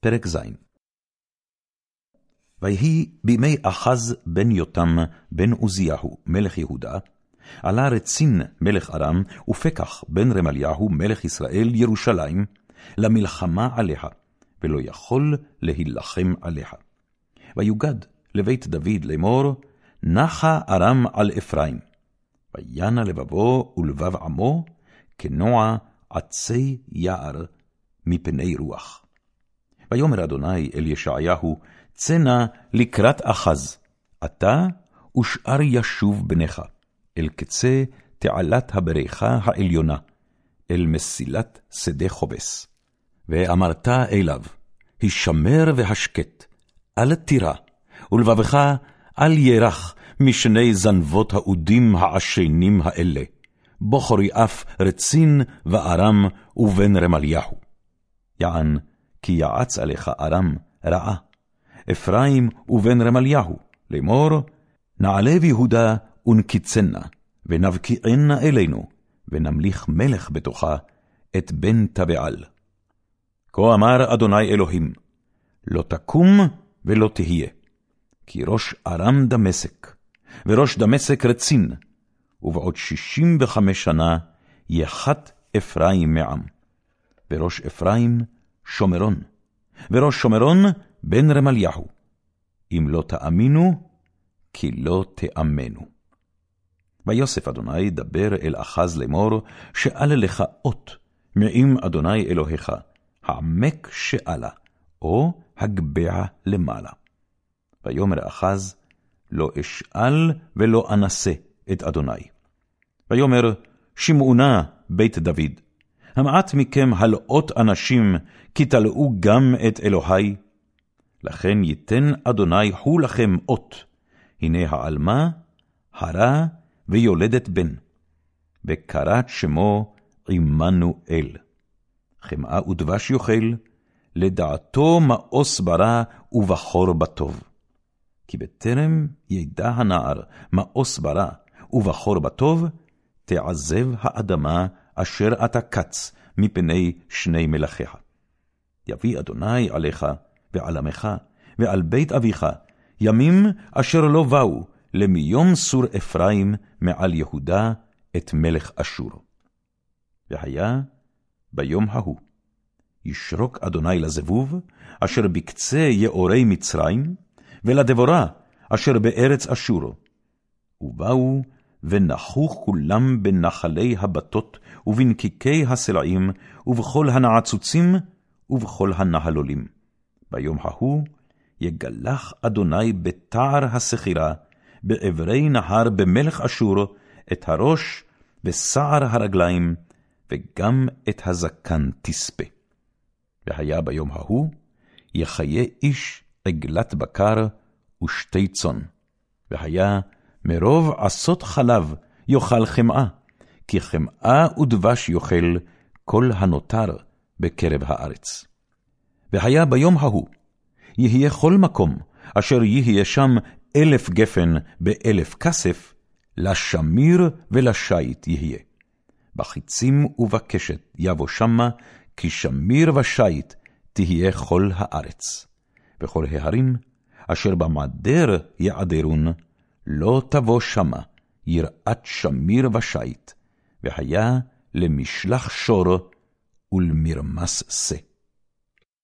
פרק ז. ויהי בימי אחז בן יותם בן עוזיהו מלך יהודה, עלה רצין מלך ארם, ופקח בן רמליהו מלך ישראל ירושלים, למלחמה עליה, ולא יכול להילחם עליה. ויוגד לבית דוד לאמור, נחה ארם על אפרים. וינה לבבו ולבב עמו, כנוע עצי יער מפני רוח. ויאמר אדוני אל ישעיהו, צא נא לקראת אחז, אתה ושאר ישוב בניך, אל קצה תעלת הבריכה העליונה, אל מסילת שדה חובס. ואמרת אליו, הישמר והשקט, אל תירא, ולבבך אל ירח משני זנבות האודים העשנים האלה, בוכרי אף רצין וארם ובן רמליהו. יען, כי יעץ עליך ארם רעה, אפרים ובן רמליהו, לאמור, נעלה ביהודה ונקיצנה, ונבקיענה אלינו, ונמליך מלך בתוכה את בן תבעל. כה אמר אדוני אלוהים, לא תקום ולא תהיה, כי ראש ארם דמשק, וראש דמשק רצין, ובעוד שישים וחמש שנה יחת אפרים מעם. וראש אפרים שומרון, וראש שומרון בן רמליהו. אם לא תאמינו, כי לא תאמנו. ויוסף אדוני דבר אל אחז לאמור, שאל לך אות מעם אדוני אלוהיך, העמק שאלה, או הגבע למעלה. ויאמר אחז, לא אשאל ולא אנסה את אדוני. ויאמר, שמעו נא בית דוד, המעט מכם הלאות אנשים, כי תלאו גם את אלוהי. לכן ייתן אדוני הוא לכם אות, הנה העלמה, הרה ויולדת בן, וקראת שמו עמנואל. חמאה ודבש יאכל, לדעתו מאוס ברע ובחור בטוב. כי בטרם ידע הנער מאוס ברע ובחור בטוב, תעזב האדמה אשר אתה קץ מפני שני מלכיה. יביא אדוני עליך ועל עמך ועל בית אביך, ימים אשר לא באו למיום סור אפרים מעל יהודה את מלך אשור. והיה ביום ההוא, ישרוק אדוני לזבוב, אשר בקצה יאורי מצרים, ולדבורה, אשר בארץ אשור. ובאו ונחו כולם בנחלי הבתות, ובנקיקי הסלעים, ובכל הנעצוצים, ובכל הנהלולים. ביום ההוא יגלח אדוני בתער הסחירה, בעברי נהר במלך אשור, את הראש וסער הרגליים, וגם את הזקן תספה. והיה ביום ההוא, יחיה איש עגלת בקר ושתי צאן. והיה מרוב עשות חלב יאכל חמאה, כי חמאה ודבש יאכל כל הנותר בקרב הארץ. והיה ביום ההוא, יהיה כל מקום, אשר יהיה שם אלף גפן באלף כסף, לשמיר ולשיט יהיה. בחיצים ובקשת יבוא שמה, כי שמיר ושיט תהיה כל הארץ. וכל ההרים, אשר במדר יעדרון, לא תבוא שמה יראת שמיר ושיט, והיה למשלח שור ולמרמס שא.